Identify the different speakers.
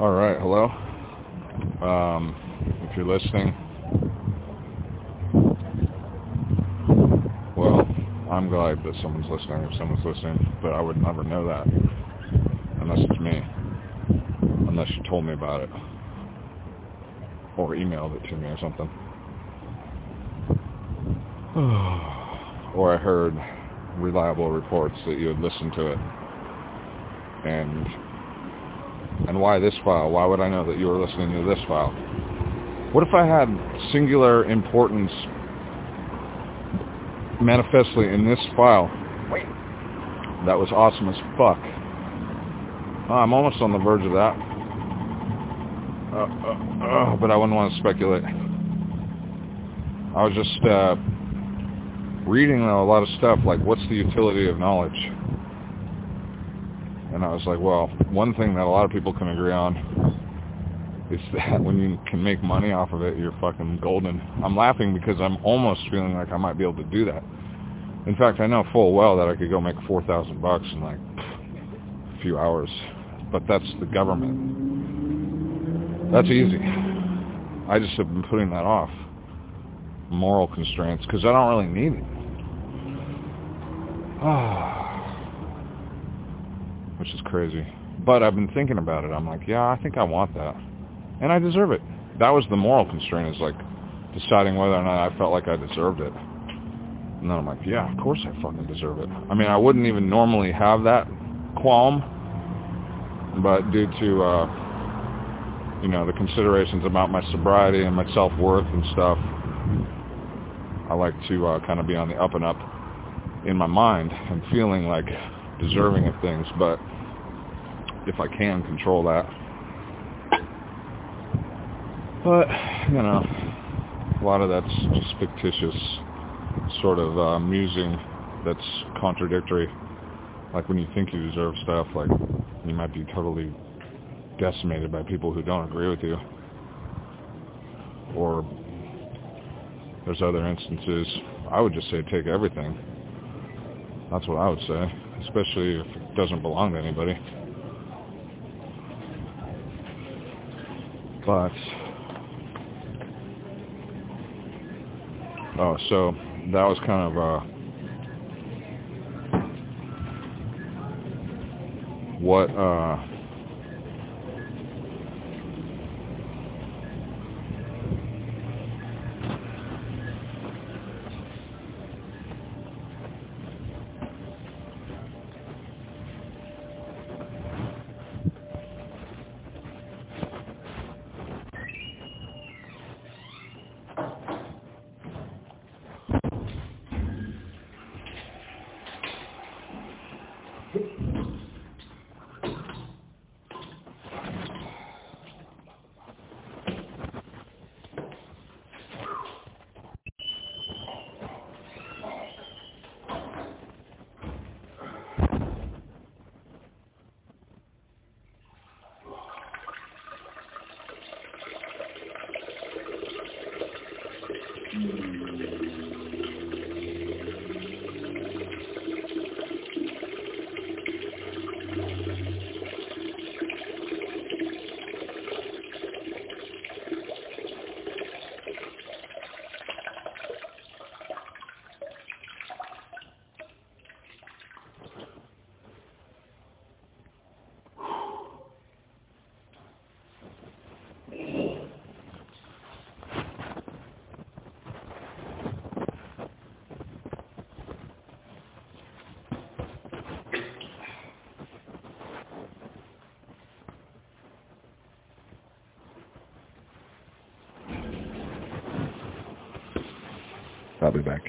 Speaker 1: All right, hello. Um, if you're listening, well, I'm glad that someone's listening if someone's listening, but I would never know that unless it's me, unless you told me about it or emailed it to me or something. or I heard reliable reports that you had listened to it. And and why this file? Why would I know that you were listening to this file? What if I had singular importance manifestly in this file? Wait. That was awesome as fuck. Oh, I'm almost on the verge of that. Uh, uh, uh, but I wouldn't want to speculate. I was just uh, reading a lot of stuff like what's the utility of knowledge? And I was like, well, one thing that a lot of people can agree on is that when you can make money off of it, you're fucking golden. I'm laughing because I'm almost feeling like I might be able to do that. In fact, I know full well that I could go make 4,000 bucks in like a few hours, but that's the government. That's easy. I just have been putting that off. Moral constraints, because I don't really need it. Ah. Which is crazy. But I've been thinking about it. I'm like, yeah, I think I want that. And I deserve it. That was the moral constraint is like deciding whether or not I felt like I deserved it. And then I'm like, yeah, of course I fucking deserve it. I mean, I wouldn't even normally have that qualm, but due to, uh, you know, the considerations about my sobriety and my self-worth and stuff, I like to uh, kind of be on the up and up in my mind and feeling like deserving of things, but if I can control that. But, you know, a lot of that's just fictitious sort of uh, musing that's contradictory. Like when you think you deserve stuff, like you might be totally decimated by people who don't agree with you. Or there's other instances. I would just say take everything. That's what I would say, especially if it doesn't belong to anybody. But, oh, so that was kind of uh, what uh, Thank mm -hmm. you. I'll be back.